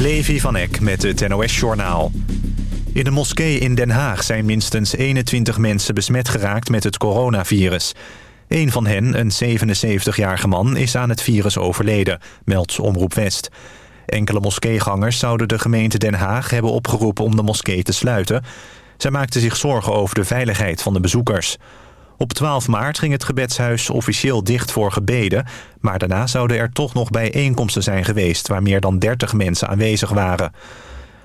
Levi van Eck met het NOS-journaal. In de moskee in Den Haag zijn minstens 21 mensen besmet geraakt met het coronavirus. Een van hen, een 77-jarige man, is aan het virus overleden, meldt Omroep West. Enkele moskeegangers zouden de gemeente Den Haag hebben opgeroepen om de moskee te sluiten. Zij maakten zich zorgen over de veiligheid van de bezoekers. Op 12 maart ging het gebedshuis officieel dicht voor gebeden... maar daarna zouden er toch nog bijeenkomsten zijn geweest... waar meer dan 30 mensen aanwezig waren.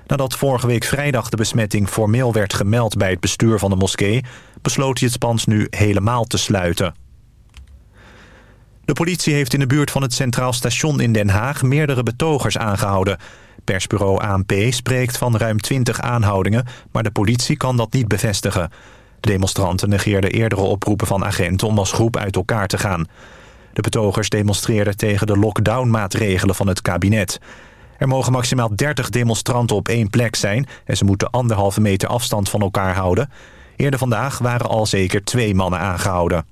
Nadat vorige week vrijdag de besmetting formeel werd gemeld... bij het bestuur van de moskee... besloot hij het pand nu helemaal te sluiten. De politie heeft in de buurt van het Centraal Station in Den Haag... meerdere betogers aangehouden. Persbureau ANP spreekt van ruim 20 aanhoudingen... maar de politie kan dat niet bevestigen... De demonstranten negeerden eerdere oproepen van agenten om als groep uit elkaar te gaan. De betogers demonstreerden tegen de lockdown-maatregelen van het kabinet. Er mogen maximaal 30 demonstranten op één plek zijn... en ze moeten anderhalve meter afstand van elkaar houden. Eerder vandaag waren al zeker twee mannen aangehouden.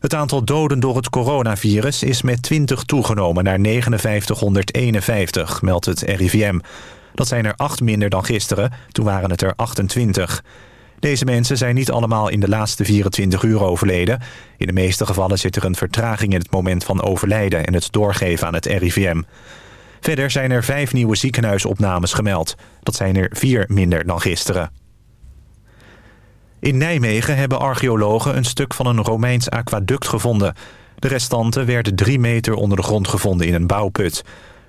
Het aantal doden door het coronavirus is met 20 toegenomen naar 5951, meldt het RIVM. Dat zijn er acht minder dan gisteren, toen waren het er 28. Deze mensen zijn niet allemaal in de laatste 24 uur overleden. In de meeste gevallen zit er een vertraging in het moment van overlijden... en het doorgeven aan het RIVM. Verder zijn er vijf nieuwe ziekenhuisopnames gemeld. Dat zijn er vier minder dan gisteren. In Nijmegen hebben archeologen een stuk van een Romeins aquaduct gevonden. De restanten werden drie meter onder de grond gevonden in een bouwput.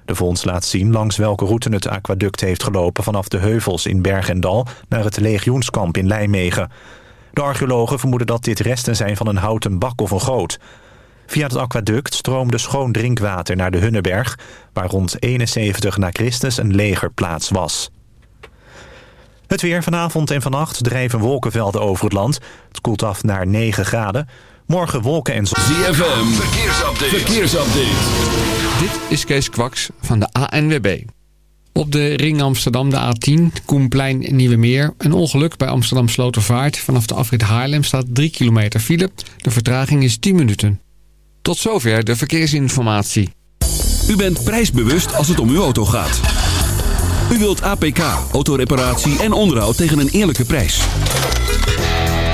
De vondst laat zien langs welke route het aquaduct heeft gelopen... vanaf de heuvels in Berg en Dal naar het legioenskamp in Nijmegen. De archeologen vermoeden dat dit resten zijn van een houten bak of een goot. Via het aquaduct stroomde schoon drinkwater naar de Hunneberg... waar rond 71 na Christus een legerplaats was. Het weer vanavond en vannacht drijven wolkenvelden over het land. Het koelt af naar 9 graden. Morgen wolken en zon. ZFM, verkeersupdate. verkeersupdate. Dit is Kees Kwaks van de ANWB. Op de ring Amsterdam, de A10, Koenplein Nieuwe Meer. Een ongeluk bij Amsterdam Slotervaart. Vanaf de afrit Haarlem staat 3 kilometer file. De vertraging is 10 minuten. Tot zover de verkeersinformatie. U bent prijsbewust als het om uw auto gaat. U wilt APK, autoreparatie en onderhoud tegen een eerlijke prijs.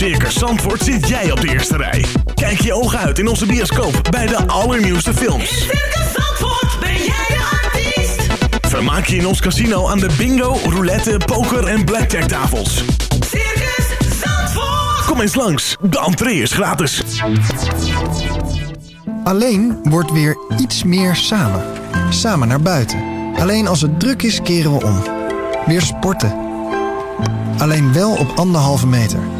Circus Zandvoort zit jij op de eerste rij. Kijk je ogen uit in onze bioscoop bij de allernieuwste In films. Circus Zandvoort ben jij de artiest. Vermaak je in ons casino aan de bingo, roulette, poker en blackjack tafels. Circus Zandvoort. Kom eens langs, de entree is gratis. Alleen wordt weer iets meer samen. Samen naar buiten. Alleen als het druk is, keren we om. Weer sporten. Alleen wel op anderhalve meter.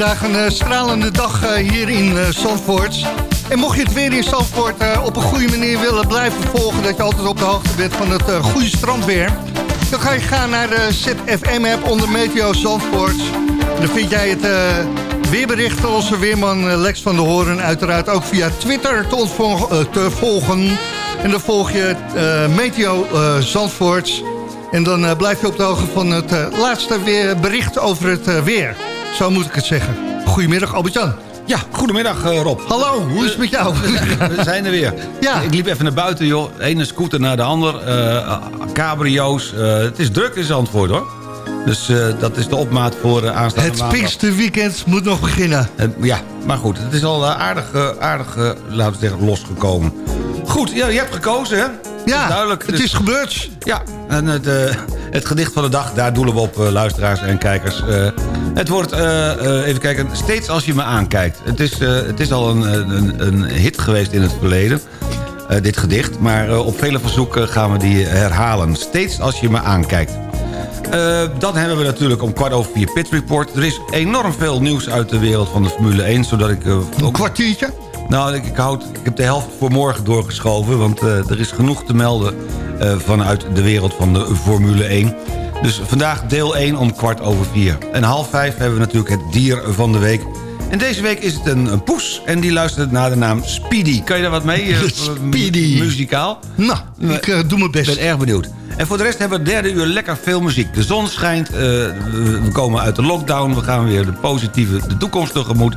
Vandaag een eh, stralende dag eh, hier in uh, Zandvoort. En mocht je het weer in Zandvoort op een goede manier willen blijven volgen... dat je altijd op de hoogte bent van het goede strandweer... dan ga je gaan naar de ZFM-app onder Meteo Zandvoort. Dan vind jij het weerbericht van onze weerman Lex van der Hoorn... uiteraard ook via Twitter te, te volgen. En dan volg je Meteo Zandvoort... En dan blijf je op de hoogte van het laatste weer, bericht over het weer. Zo moet ik het zeggen. Goedemiddag, Albert-Jan. Ja, goedemiddag uh, Rob. Hallo, hoe is het met jou? We zijn er weer. Ja. Ik liep even naar buiten, joh. De ene scooter naar de ander. Uh, cabrio's. Uh, het is druk in Zandvoort, hoor. Dus dat is de opmaat voor uh, aanstaande Het Pinksterweekend moet nog beginnen. ja, maar goed. Het is al aardig, aardig laten we zeggen, losgekomen. Goed, ja, je hebt gekozen, hè? Ja, duidelijk. het dus- is gebeurd. Ja, en het, het gedicht van de dag, daar doelen we op, luisteraars en kijkers. Het wordt, uh, uh, even kijken, steeds als je me aankijkt. Het is, uh, het is al een, een, een, hit geweest in het verleden, dit gedicht. Maar op vele verzoeken gaan we die herhalen. Steeds als je me aankijkt. dan hebben we natuurlijk om kwart over vier Pit Report. Er is enorm veel nieuws uit de wereld van de Formule 1. Zodat ik, een kwartiertje? Nou, ik, ik, houd, ik heb de helft voor morgen doorgeschoven. Want er is genoeg te melden vanuit de wereld van de Formule 1. Dus vandaag deel 1 om kwart over vier. En half vijf hebben we natuurlijk het dier van de week. En deze week is het een, een poes en die luistert naar de naam Speedy. Kan je daar wat mee? Uh, Speedy. Muzikaal? Nou, ik uh, doe mijn best. Ik ben erg benieuwd. En voor de rest hebben we het derde uur lekker veel muziek. De zon schijnt, uh, we komen uit de lockdown. We gaan weer de positieve de toekomst tegemoet.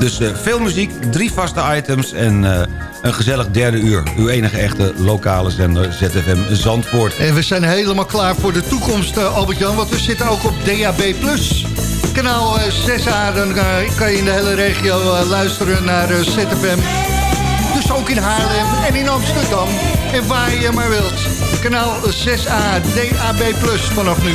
Dus uh, veel muziek, drie vaste items en uh, een gezellig derde uur. Uw enige echte lokale zender ZFM Zandvoort. En we zijn helemaal klaar voor de toekomst, uh, Albert-Jan. Want we zitten ook op DAB+. Kanaal 6A, dan kan je in de hele regio luisteren naar ZFM. Dus ook in Haarlem en in Amsterdam. En waar je maar wilt. Kanaal 6A, DAB+, vanaf nu.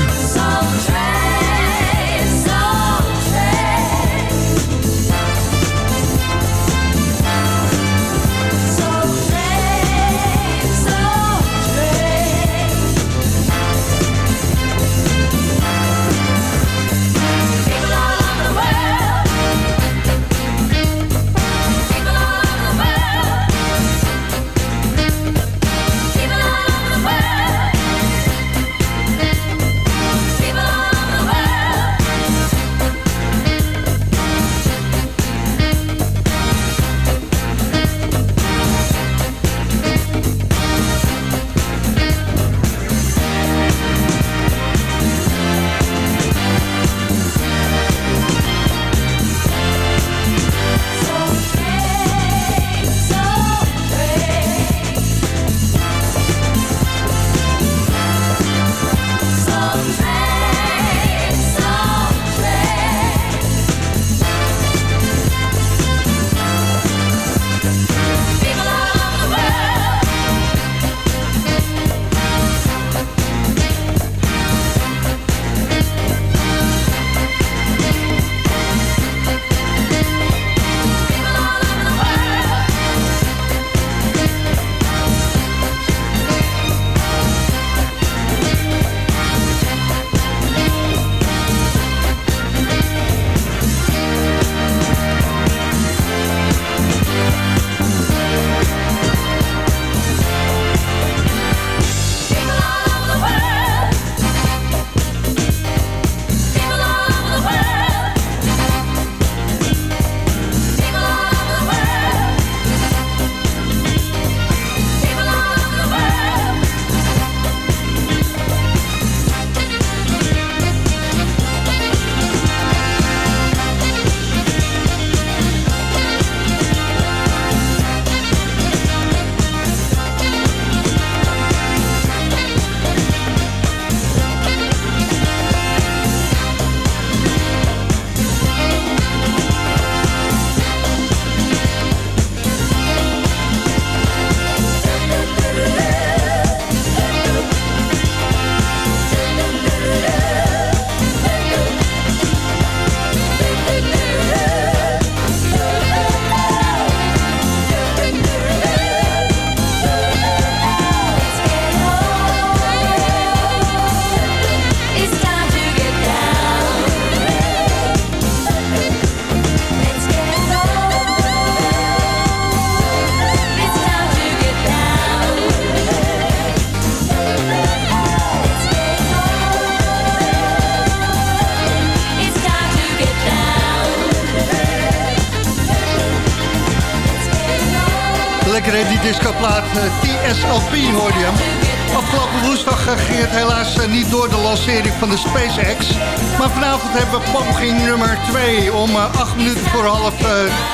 Van de SpaceX. Maar vanavond hebben we poging nummer 2. Om 8 minuten voor half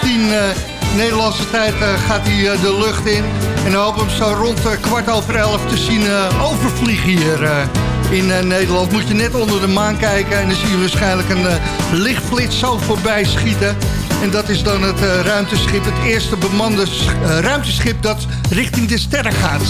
10 Nederlandse tijd gaat hij de lucht in. En dan hopen we hem zo rond kwart over 11 te zien overvliegen hier in Nederland. Moet je net onder de maan kijken en dan zie je waarschijnlijk een lichtflits zo voorbij schieten. En dat is dan het ruimteschip, het eerste bemande ruimteschip dat richting de sterren gaat.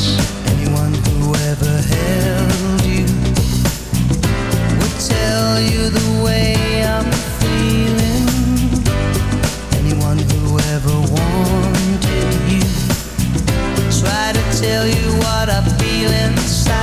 Tell you what I feel inside.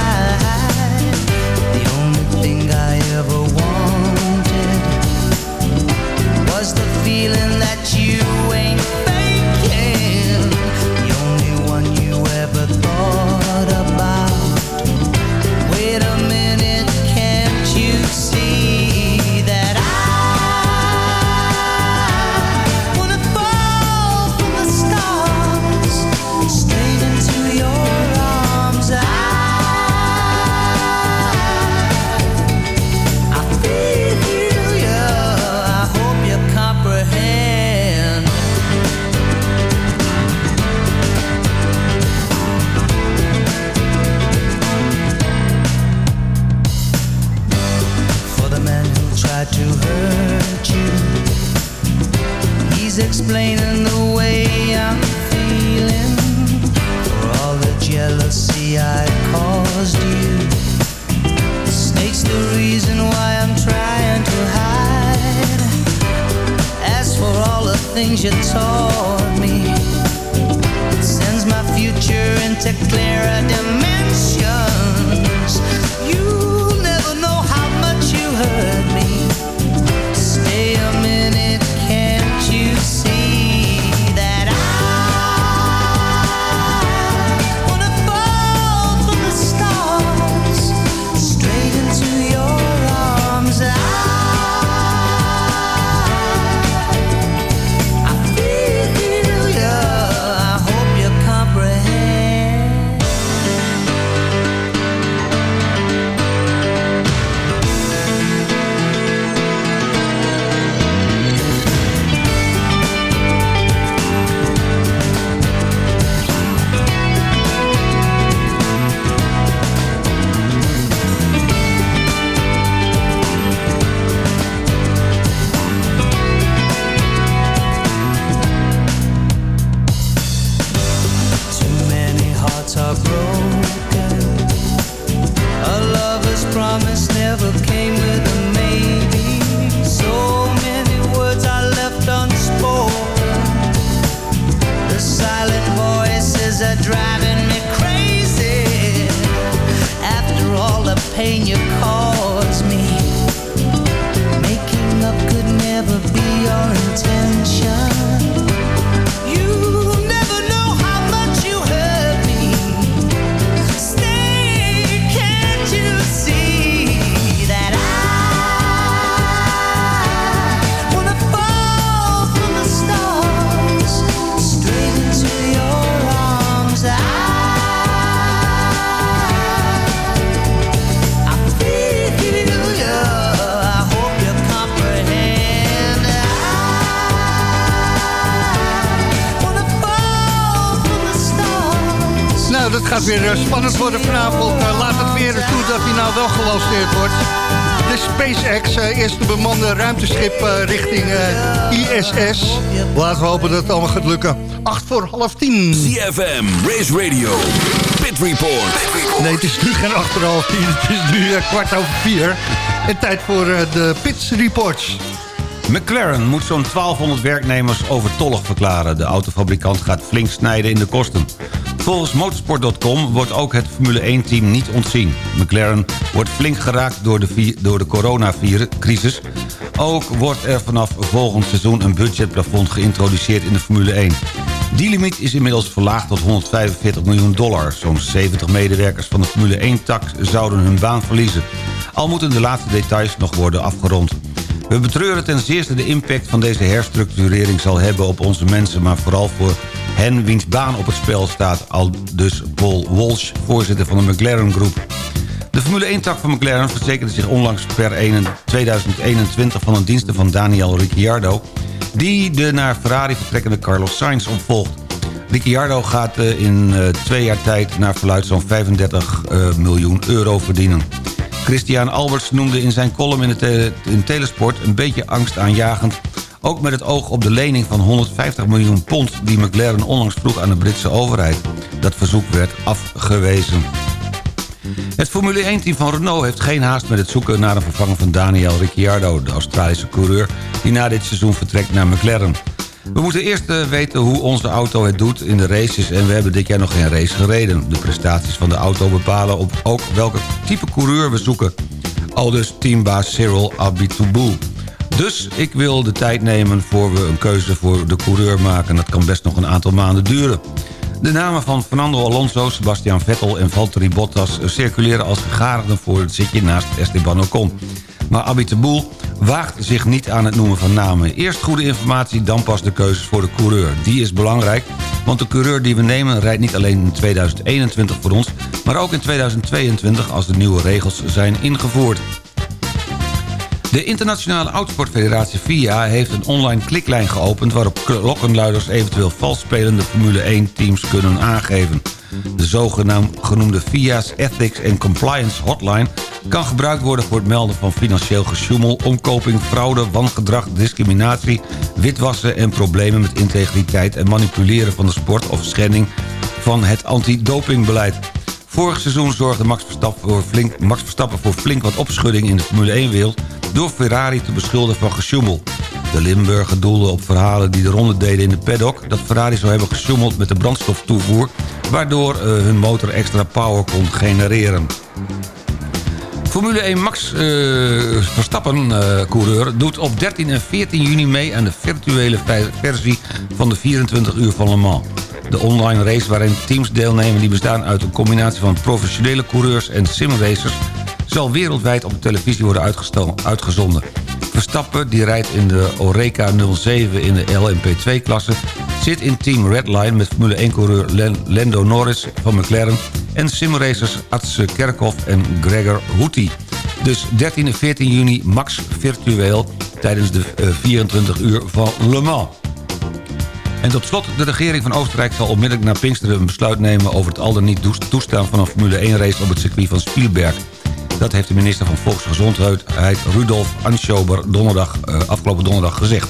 Report. Nee, het is nu geen 8 voor half 10. Het is nu eh, kwart over 4. En tijd voor eh, de Pits Reports. McLaren moet zo'n 1200 werknemers overtollig verklaren. De autofabrikant gaat flink snijden in de kosten. Volgens motorsport.com wordt ook het Formule 1-team niet ontzien. McLaren wordt flink geraakt door de, door de coronacrisis. Ook wordt er vanaf volgend seizoen een budgetplafond geïntroduceerd in de Formule 1. Die limiet is inmiddels verlaagd tot 145 miljoen dollar. Zo'n 70 medewerkers van de Formule 1-tak zouden hun baan verliezen. Al moeten de laatste details nog worden afgerond. We betreuren ten zeerste de impact van deze herstructurering zal hebben op onze mensen... maar vooral voor Hen wiens baan op het spel staat, al dus Paul Walsh, voorzitter van de McLaren Groep. De Formule 1-tak van McLaren verzekerde zich onlangs per 1 2021 van een diensten van Daniel Ricciardo... die de naar Ferrari vertrekkende Carlos Sainz opvolgt. Ricciardo gaat eh, in eh, twee jaar tijd naar verluid zo'n 35 eh, miljoen euro verdienen. Christian Alberts noemde in zijn column in, tele- in Telesport een beetje angstaanjagend... ook met het oog op de lening van 150 miljoen pond... die McLaren onlangs vroeg aan de Britse overheid. Dat verzoek werd afgewezen. Het Formule 1-team van Renault heeft geen haast met het zoeken naar een vervanger van Daniel Ricciardo... de Australische coureur die na dit seizoen vertrekt naar McLaren. We moeten eerst eh, weten hoe onze auto het doet in de races... en we hebben dit jaar nog geen race gereden. De prestaties van de auto bepalen op ook welke type coureur we zoeken. Aldus teambaas Cyril Abiteboul. Dus ik wil de tijd nemen voor we een keuze voor de coureur maken. Dat kan best nog een aantal maanden duren. De namen van Fernando Alonso, Sebastian Vettel en Valtteri Bottas... circuleren als gegadigden voor het zitje naast Esteban Ocon. Maar Abiteboul waagt zich niet aan het noemen van namen. Eerst goede informatie, dan pas de keuzes voor de coureur. Die is belangrijk, want de coureur die we nemen... rijdt niet alleen in 2021 voor ons... maar ook in 2022 als de nieuwe regels zijn ingevoerd. De Internationale Autosportfederatie FIA heeft een online kliklijn geopend... waarop klokkenluiders eventueel vals spelende Formule 1-teams kunnen aangeven. De zogenoemde FIA's Ethics and Compliance Hotline... kan gebruikt worden voor het melden van financieel gesjoemel... omkoping, fraude, wangedrag, discriminatie, witwassen... en problemen met integriteit en manipuleren van de sport... of schending van het antidopingbeleid. Vorig seizoen zorgde Max Verstappen, voor flink, Max Verstappen voor flink wat opschudding in de Formule 1-wereld... door Ferrari te beschuldigen van gesjoemel. De Limburger doelde op verhalen die de ronde deden in de paddock... dat Ferrari zou hebben gesjoemeld met de brandstoftoevoer... waardoor eh, hun motor extra power kon genereren. Formule 1 Max eh, Verstappen-coureur doet op 13 en 14 juni mee... aan de virtuele ve- versie van de 24 uur van Le Mans. De online race waarin teams deelnemen die bestaan uit een combinatie van professionele coureurs en simracers... zal wereldwijd op de televisie worden uitgezonden. Verstappen, die rijdt in de Oreca 07 in de LMP2-klasse... zit in team Redline met Formule 1-coureur Lando Norris van McLaren... en simracers Atse Kerkhoff en Gregor Houti. Dus 13 en 14 juni max virtueel tijdens de eh, 24 uur van Le Mans. En tot slot, de regering van Oostenrijk zal onmiddellijk na Pinksteren een besluit nemen... over het al dan niet toestaan van een Formule 1-race op het circuit van Spielberg. Dat heeft de minister van Volksgezondheid Rudolf Anschober donderdag, eh, afgelopen donderdag gezegd.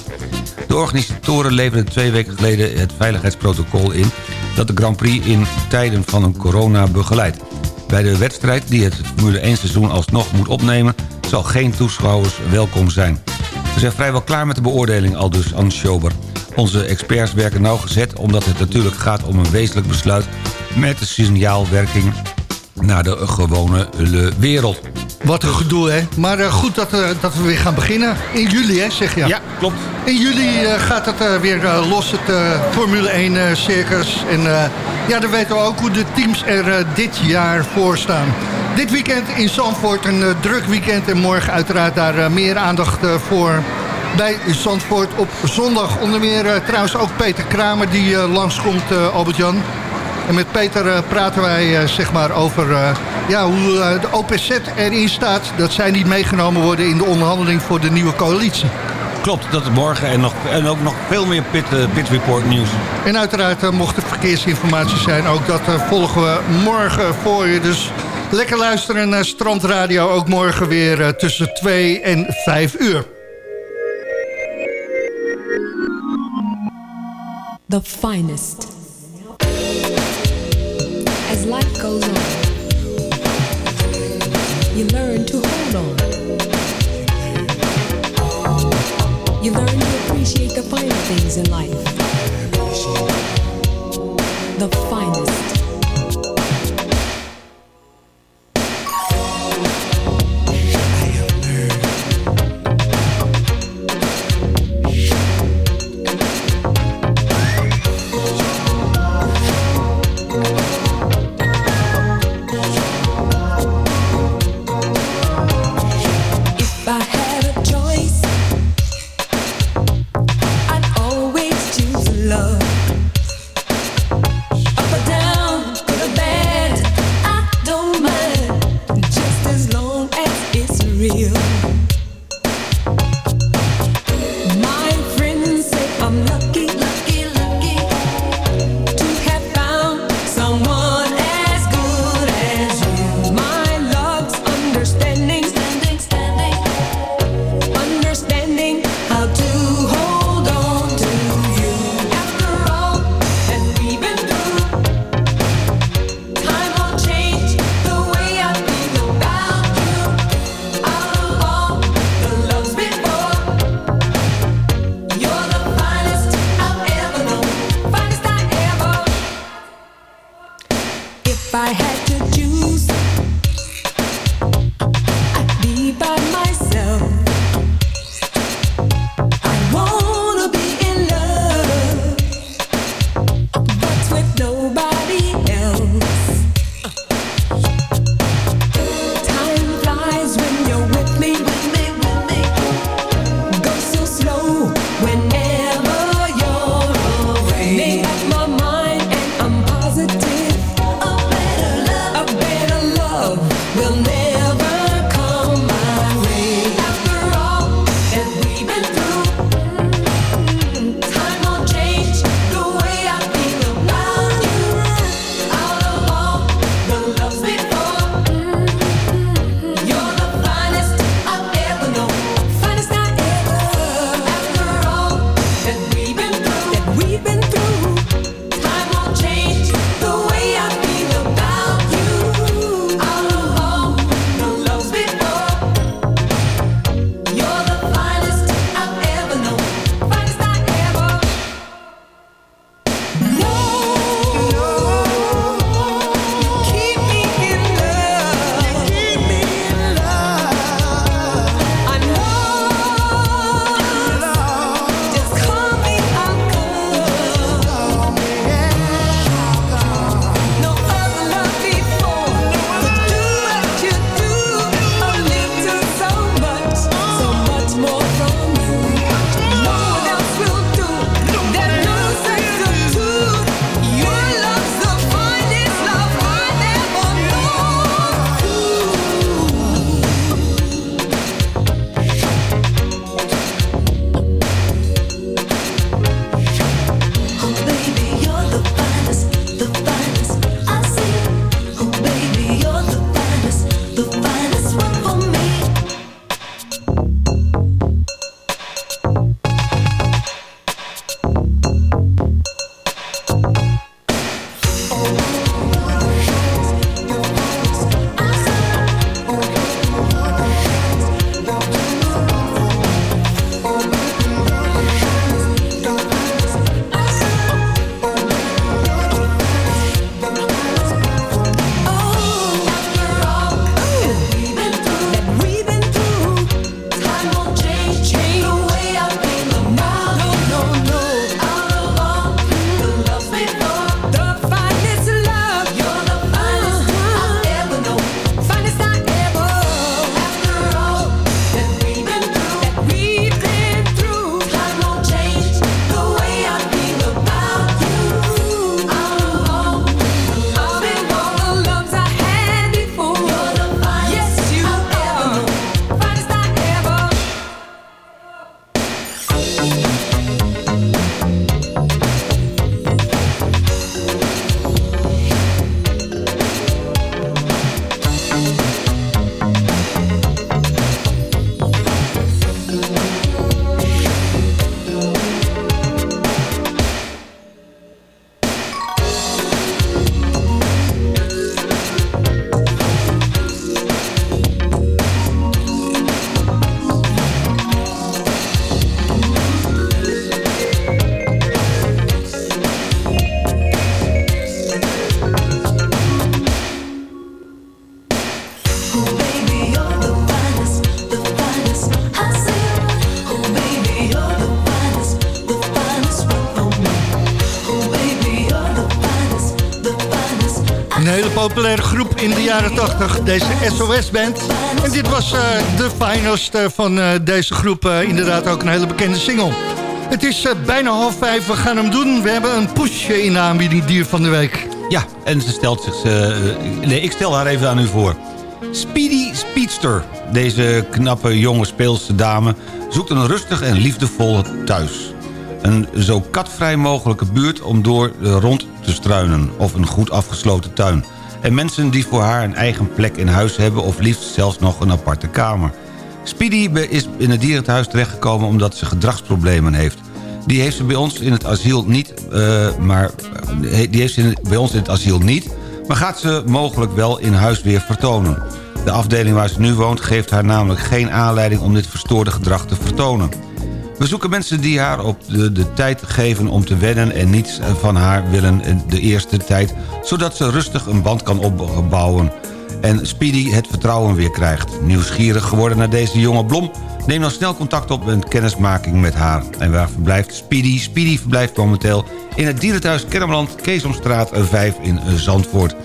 De organisatoren leverden twee weken geleden het veiligheidsprotocol in... dat de Grand Prix in tijden van een corona begeleidt. Bij de wedstrijd die het Formule 1 seizoen alsnog moet opnemen... zal geen toeschouwers welkom zijn. We zijn vrijwel klaar met de beoordeling, al dus Anschober. Onze experts werken nauwgezet omdat het natuurlijk gaat om een wezenlijk besluit... met de signaalwerking naar de gewone wereld. Wat een gedoe, hè? Maar eh, goed dat, eh, dat we weer gaan beginnen. In juli, hè, zeg je? Ja, klopt. In juli eh, gaat het weer los, het eh, Formule 1 eh, circus. En eh, ja, dan weten we ook hoe de teams er eh, dit jaar voor staan. Dit weekend in Zandvoort een eh, druk weekend. En morgen uiteraard daar eh, meer aandacht eh, voor bij Zandvoort op zondag. Onder meer trouwens ook Peter Kramer die eh, langskomt, eh, Albert-Jan. En met Peter eh, praten wij eh, zeg maar over eh, ja, hoe de OPZ erin staat... dat zij niet meegenomen worden in de onderhandeling voor de nieuwe coalitie. Klopt, dat is morgen en, nog, en ook nog veel meer pit, pit report nieuws. En uiteraard mocht er verkeersinformatie zijn, ook dat volgen we morgen voor je. Dus lekker luisteren naar Strandradio, ook morgen weer tussen 2 en 5 uur. the finest. Goes on, you learn to hold on. You learn to appreciate the finer things in life. The finest. Populaire groep in de jaren 80, deze SOS-band. En dit was eh, de finest eh, van eh, deze groep. inderdaad ook een hele bekende single. Het is bijna half vijf, we gaan hem doen. We hebben een pushje in de aanbieding dier van de week. Ja, en ze stelt zich... nee, ik stel haar even aan u voor. Speedy Speedster. Deze knappe jonge speelse dame zoekt een rustig en liefdevol thuis. Een zo katvrij mogelijke buurt om door rond te struinen. Of een goed afgesloten tuin. En mensen die voor haar een eigen plek in huis hebben... of liefst zelfs nog een aparte kamer. Speedy is in het dierenthuis terechtgekomen omdat ze gedragsproblemen heeft. Die heeft ze bij ons in het asiel niet, eh, maar eh, die heeft ze bij ons in het asiel niet, maar gaat ze mogelijk wel in huis weer vertonen. De afdeling waar ze nu woont geeft haar namelijk geen aanleiding om dit verstoorde gedrag te vertonen. We zoeken mensen die haar op de, de tijd geven om te wennen... en niets van haar willen de eerste tijd... zodat ze rustig een band kan opbouwen... en Speedy het vertrouwen weer krijgt. Nieuwsgierig geworden naar deze jonge blom... neem dan snel contact op met kennismaking met haar. En waar verblijft Speedy? Speedy verblijft momenteel in het dierenthuis Kennemerland... Keesomstraat 5 in Zandvoort.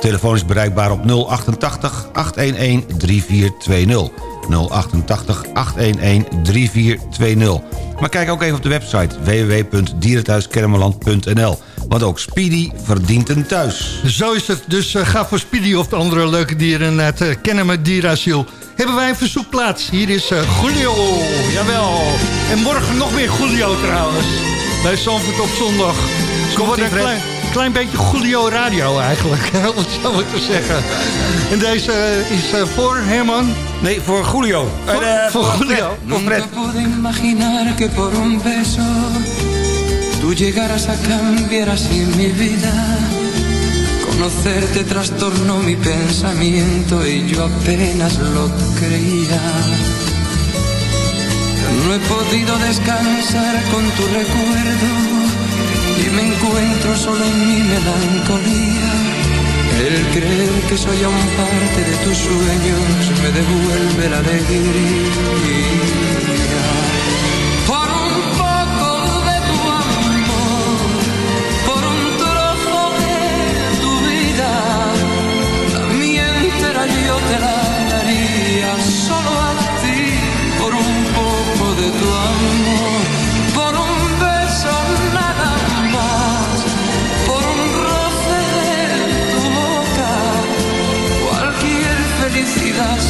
Telefoon is bereikbaar op 088 811 3420. 088 811 3420. Maar kijk ook even op de website www.dierenthuiskennemerland.nl. Want ook Speedy verdient een thuis. Zo is het. Dus eh, ga voor Speedy of de andere leuke dieren naar het uh, Kennemer Dierasiel. Hebben wij een verzoekplaats. Hier is Julio. Jawel. En morgen nog meer Julio trouwens. Bij Zandvoort op zondag. Ze worden een klein, klein beetje Julio radio eigenlijk. Om het zo maar te zeggen. En deze eh, is eh, voor Herman. Nee, voor Julio. Voor, Eh, voor Julio. Voor Fred. Imaginar que por un beso tú llegaras a cambiar así mi vida. Conocerte trastornó mi pensamiento y yo apenas lo creía. No he podido descansar con tu recuerdo y me encuentro solo en mi melancolía. El creer que soy aún parte de tus sueños me devuelve la alegría.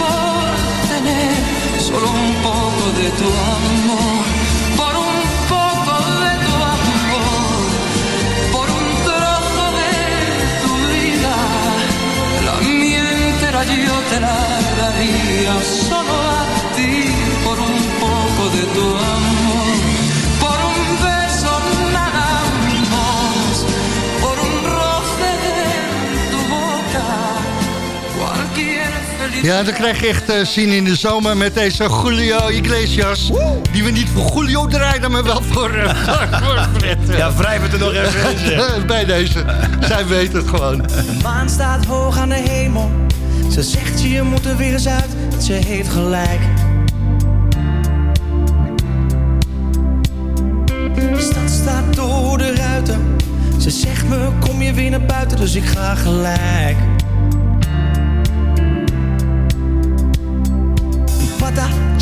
por tener solo un poco de tu amor, por un poco de tu amor, por un trozo de tu vida, la mía entera yo te la daría solo a ti, por un poco de tu amor, Ja, dan krijg je echt eh, zin in de zomer met deze Julio Iglesias. Die we niet voor Julio draaiden, maar wel voor, eh, voor, Fred. Ja, wrijf het er nog even. Bij deze. Zij weet het gewoon. De maan staat hoog aan de hemel. Ze zegt je moet er weer eens uit. Ze heeft gelijk. De stad staat door de ruiten. Ze zegt me kom je weer naar buiten, dus ik ga gelijk.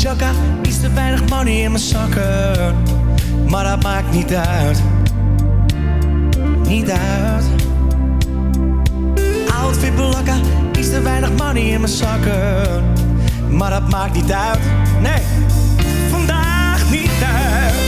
Is iets te weinig money in mijn zakken. Maar dat maakt niet uit, niet uit. Outfit belakka, iets te weinig money in mijn zakken. Maar dat maakt niet uit, nee, vandaag niet uit.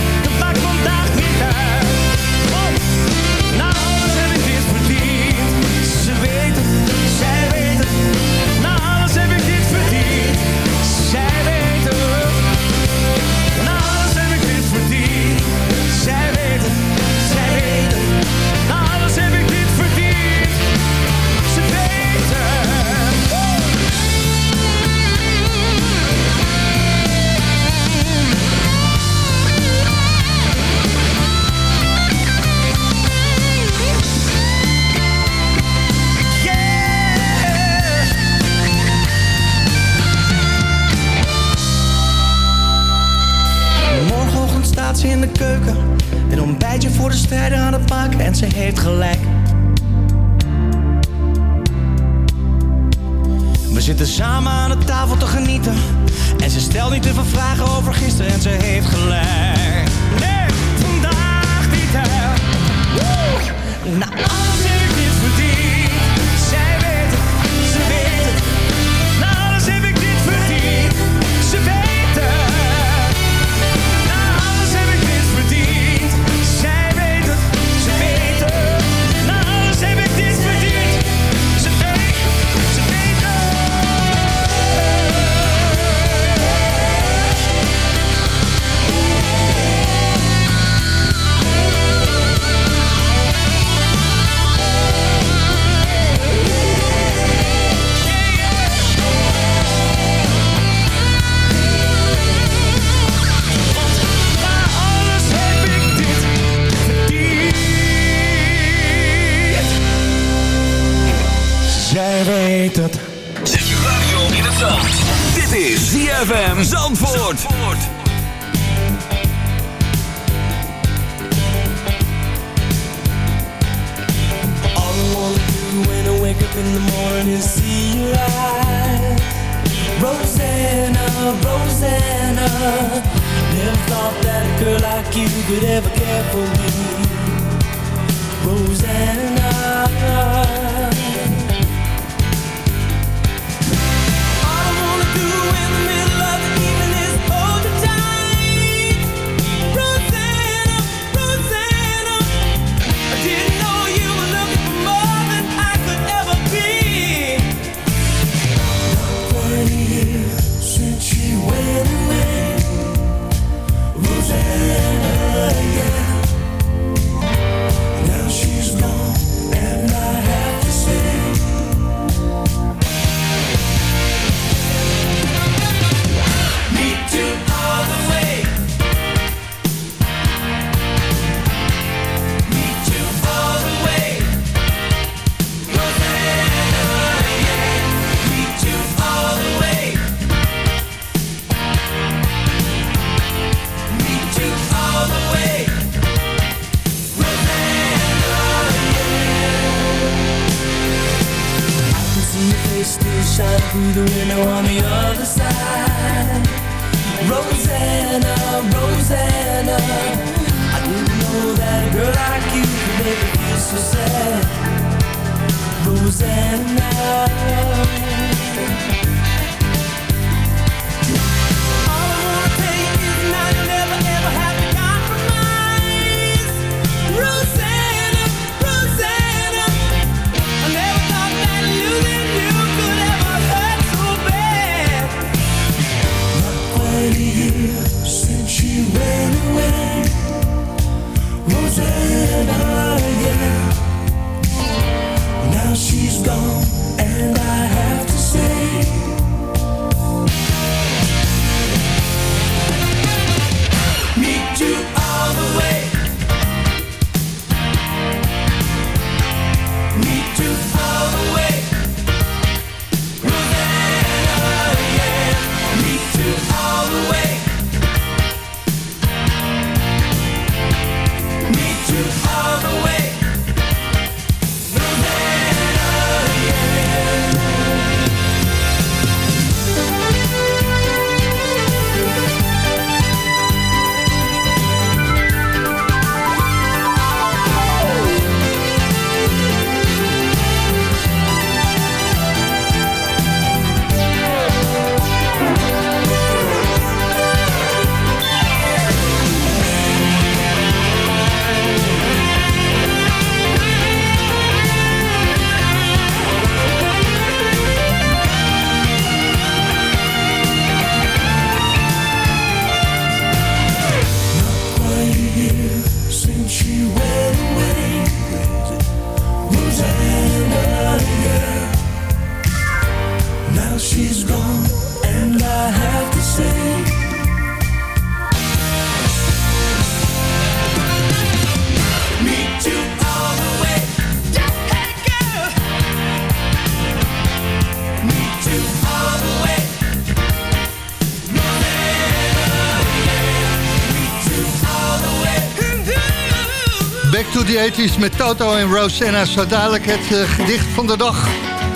Back to the 80s met Toto en Rosanna. Zo dadelijk het eh, gedicht van de dag.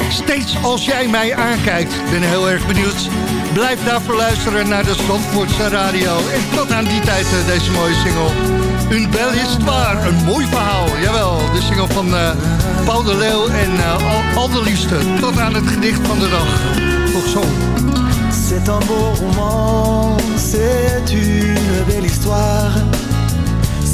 Steeds als jij mij aankijkt. Ik ben heel erg benieuwd. Blijf daarvoor luisteren naar de Zandvoortse radio. En tot aan die tijd eh, deze mooie single. Une belle histoire, een mooi verhaal. Jawel, de single van eh, Paul de Leeuw en Al- Al de Liefste. Tot aan het gedicht van de dag. Tot zo. C'est un beau roman, c'est une belle histoire.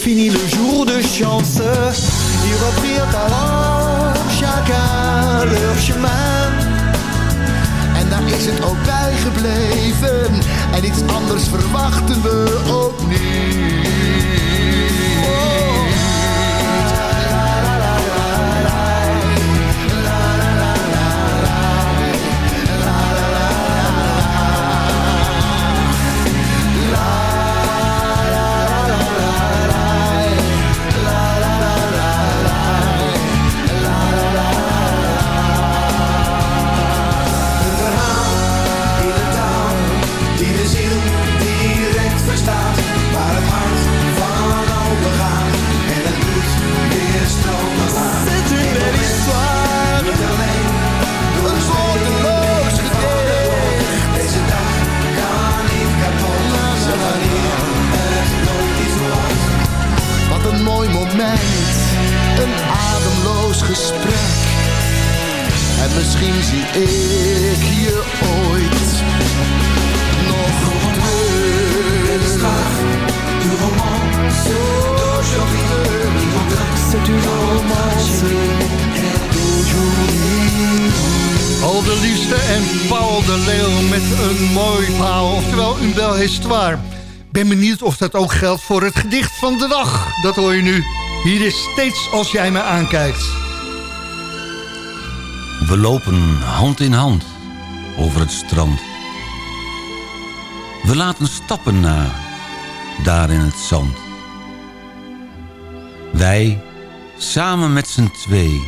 Fini le jour misschien zie ik je ooit nog terug. Du romance d'aujourd'hui. C'est une romance. Al de liefste en Paul de Leeuw met een mooi verhaal. Oftewel, een bel histoire. Ben benieuwd of dat ook geldt voor het gedicht van de dag. Dat hoor je nu. Hier is steeds als jij me aankijkt. We lopen hand in hand over het strand. We laten stappen na, daar in het zand. Wij, samen met z'n twee,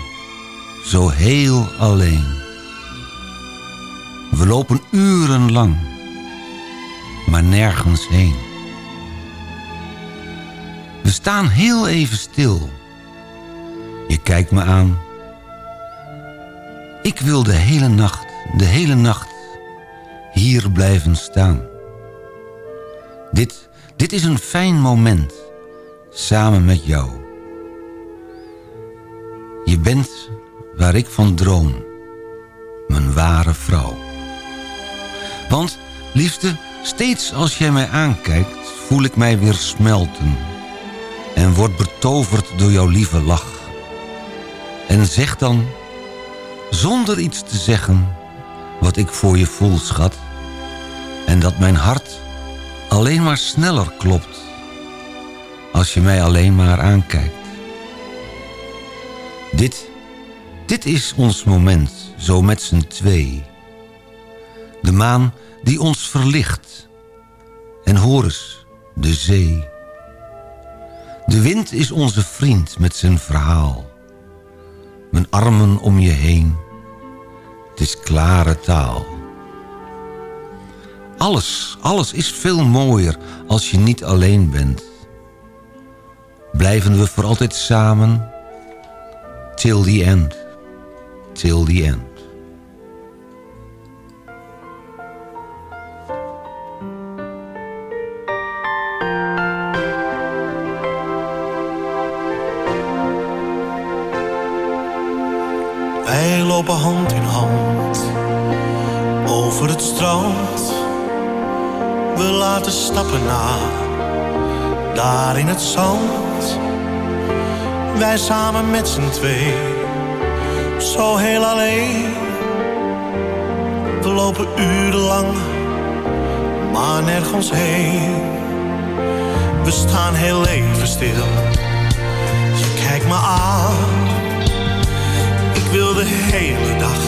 zo heel alleen. We lopen urenlang, maar nergens heen. We staan heel even stil. Je kijkt me aan ik wil de hele nacht, de hele nacht hier blijven staan. Dit, dit is een fijn moment, samen met jou. Je bent waar ik van droom, mijn ware vrouw. Want, liefste, steeds als jij mij aankijkt, voel ik mij weer smelten. En word betoverd door jouw lieve lach. En zeg dan zonder iets te zeggen wat ik voor je voel, schat. En dat mijn hart alleen maar sneller klopt als je mij alleen maar aankijkt. Dit, dit is ons moment, zo met z'n twee. De maan die ons verlicht. En hoor eens, de zee. De wind is onze vriend met zijn verhaal. Mijn armen om je heen. Het is klare taal. Alles, alles is veel mooier als je niet alleen bent. Blijven we voor altijd samen. Till the end. Till the end. Maar heen. We staan heel even stil, je kijkt me aan. Ik wil de hele dag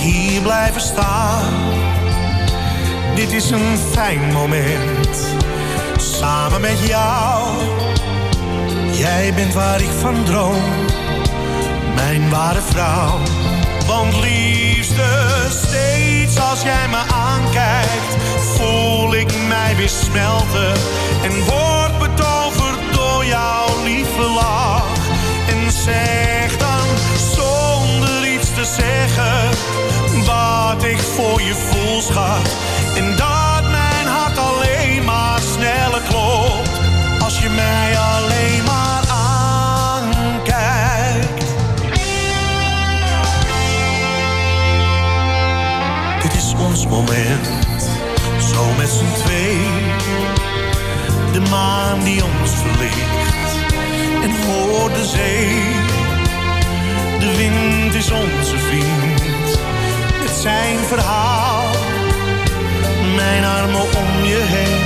hier blijven staan. Dit is een fijn moment, samen met jou. Jij bent waar ik van droom, mijn ware vrouw. Want liefste, steeds als jij me aankijkt, voel ik mij weer smelten. En word betoverd door jouw lieve lach. En zeg dan zonder iets te zeggen wat ik voor je voel, schat. En dat mijn hart alleen maar sneller klopt als je mij alleen maar ons moment, zo met z'n twee. de maan die ons verlicht. En hoor de zee, de wind is onze vriend. Met zijn verhaal, mijn armen om je heen.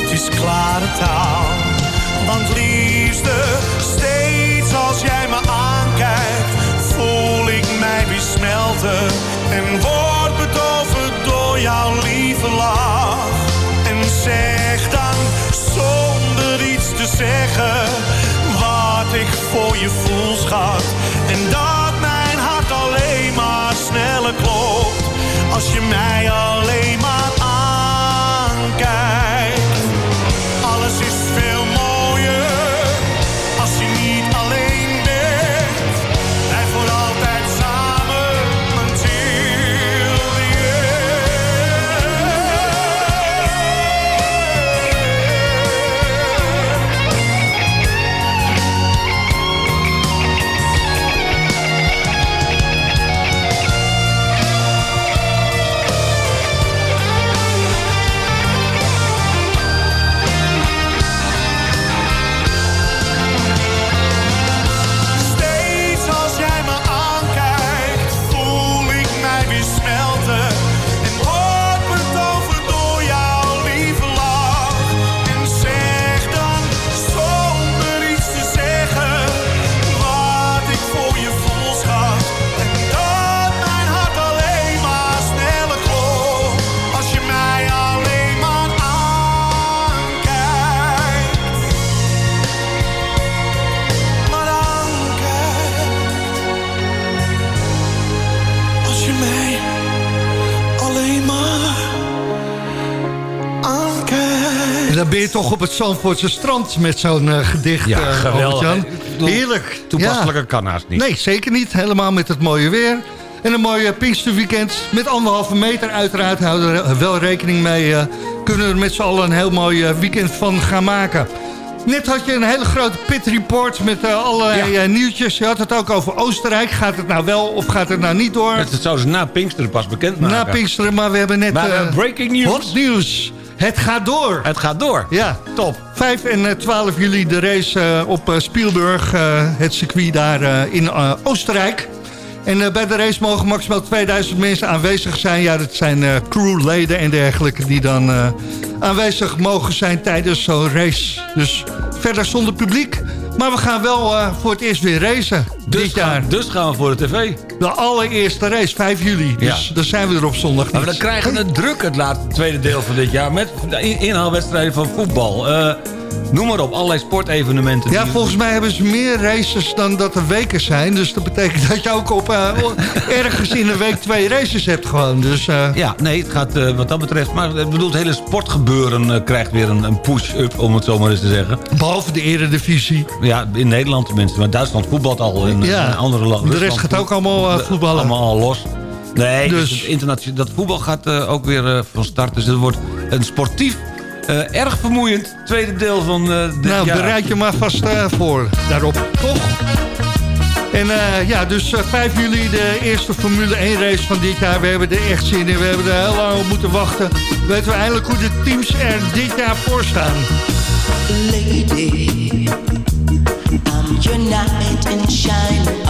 Het is klare taal, want liefste, steeds als jij me aankijkt, mij weer smelten en word betoverd door jouw lieve lach. En zeg dan zonder iets te zeggen wat ik voor je voel, schat. En dat mijn hart alleen maar sneller klopt als je mij alleen maar aankijkt. Ben je toch op het Zandvoortse strand met zo'n eh, gedicht, Ja, eh, geweldig. Heerlijk. Toepasselijker kan haast niet. Nee, zeker niet. Helemaal met het mooie weer. En een mooi eh, Pinksterweekend met anderhalve meter. Uiteraard houden we er wel rekening mee. eh, kunnen we er met z'n allen een heel mooi weekend van gaan maken. Net had je een hele grote pit report met allerlei eh, nieuwtjes. Je had het ook over Oostenrijk. Gaat het nou wel of gaat het nou niet door? Het zou ze na Pinksteren pas bekend maken. Na Pinksteren, maar we hebben net... Maar, breaking news. Hot nieuws. Het gaat door. Het gaat door. Ja. Top. 5 en eh, 12 juli de race eh, op eh, Spielberg, eh, het circuit daar eh, in eh, Oostenrijk. En eh, bij de race mogen maximaal 2000 mensen aanwezig zijn. Ja, dat zijn eh, crewleden en dergelijke die dan eh, aanwezig mogen zijn tijdens zo'n race. Dus verder zonder publiek. Maar we gaan wel eh, voor het eerst weer racen Dus, dit jaar. gaan, dus gaan we voor de tv. De allereerste race, 5 juli. Dus Ja. dan zijn we er op zondag Maar dan krijgen we het druk het laatste tweede deel van dit jaar... met de in- inhaalwedstrijden van voetbal. Eh, noem maar op, allerlei sportevenementen. Ja, volgens mij hebben ze meer races dan dat er weken zijn. Dus dat betekent dat je ook op eh, ergens in een week twee races hebt gewoon. Dus, eh, Ja, nee, het gaat wat dat betreft... maar ik bedoel, het hele sportgebeuren krijgt weer een, een push-up... om het zo maar eens te zeggen. behalve de eredivisie. Ja, in Nederland tenminste. Maar Duitsland voetbalt al in, Ja. in andere landen. De rest gaat ook allemaal voetballen. Allemaal al los. Nee, Dus- dus internationaal, dat voetbal gaat eh, ook weer eh, van start. Dus het wordt een sportief, eh, erg vermoeiend tweede deel van eh dit Nou, jaar. bereid je maar vast eh, voor daarop, toch? En eh, ja, dus eh, 5 juli de eerste Formule 1 race van dit jaar. We hebben er echt zin in. We hebben er heel lang op moeten wachten. Weten we eindelijk hoe de teams er dit jaar voor staan. Lady, I'm your knight in shining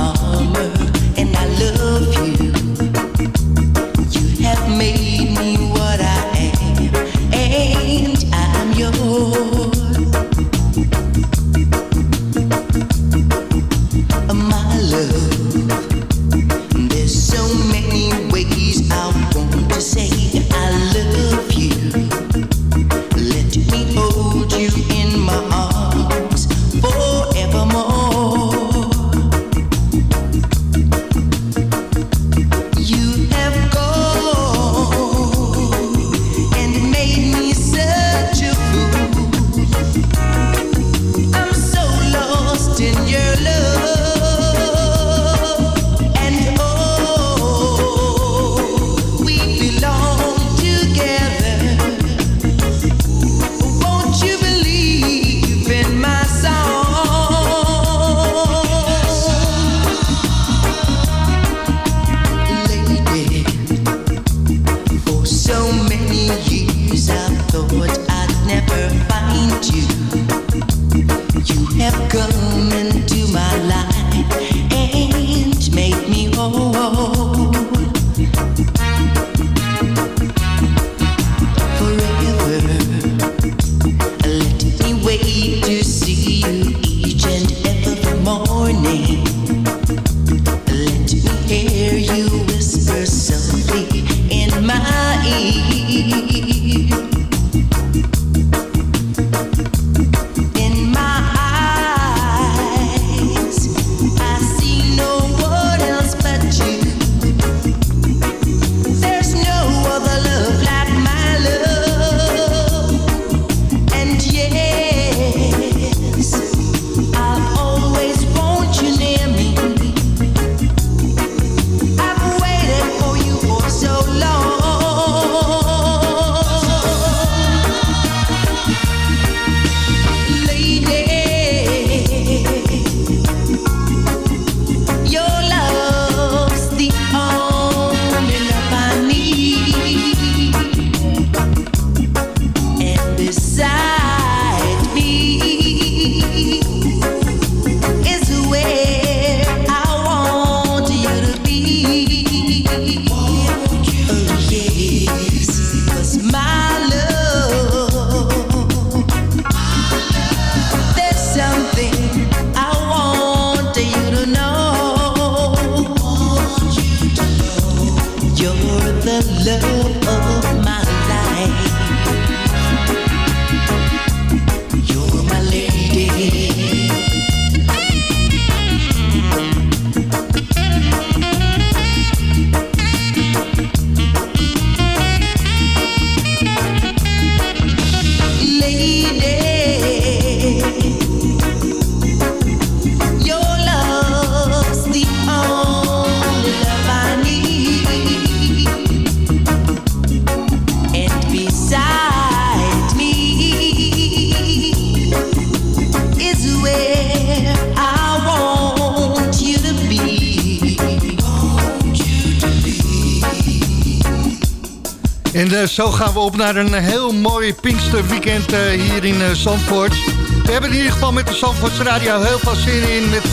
En eh, zo gaan we op naar een heel mooi Pinksterweekend eh, hier in eh, Zandvoort. We hebben in ieder geval met de Zandvoortse Radio heel veel zin in. Met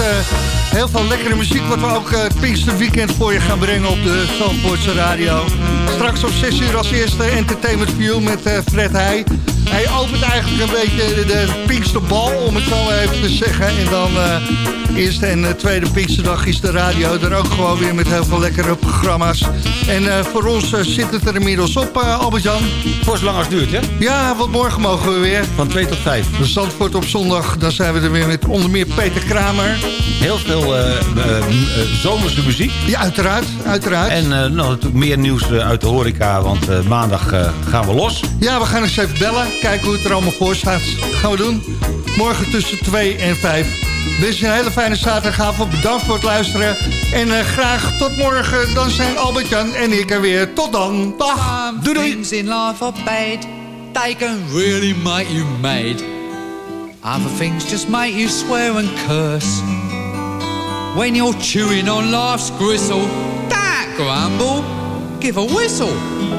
heel veel lekkere muziek wat we ook het Pinksterweekend voor je gaan brengen op de Zandvoortse Radio. Straks om 6 uur als eerste Entertainment View met Fred Heij. Hij opent eigenlijk een beetje de, de Pinksterbal, om het zo even te zeggen. En dan eh, eerste en eh, tweede Pinksterdag is de radio er ook gewoon weer met heel veel lekkere programma's. En eh, voor ons zit het er inmiddels op, Albert-Jan. Voor zolang als het duurt, hè? Ja, want morgen mogen we weer. Van 2 tot 5. Zandvoort op zondag, dan zijn we er weer met onder meer Peter Kramer. Heel veel zomerse muziek. Ja, uiteraard. uiteraard. En nou, natuurlijk meer nieuws uit de horeca, want maandag gaan we los. Ja, we gaan eens even bellen. Kijken hoe het er allemaal voor staat. Gaan we doen. Morgen tussen 2 en 5. Wens je een hele fijne zaterdagavond. Bedankt voor het luisteren. En eh, graag tot morgen. Dan zijn Albert-Jan en ik er weer. Tot dan. Dag. Doei doei. Things in life are bad. They can really make you mad. Other things just make you swear and curse. When you're chewing on life's gristle, don't grumble, give a whistle.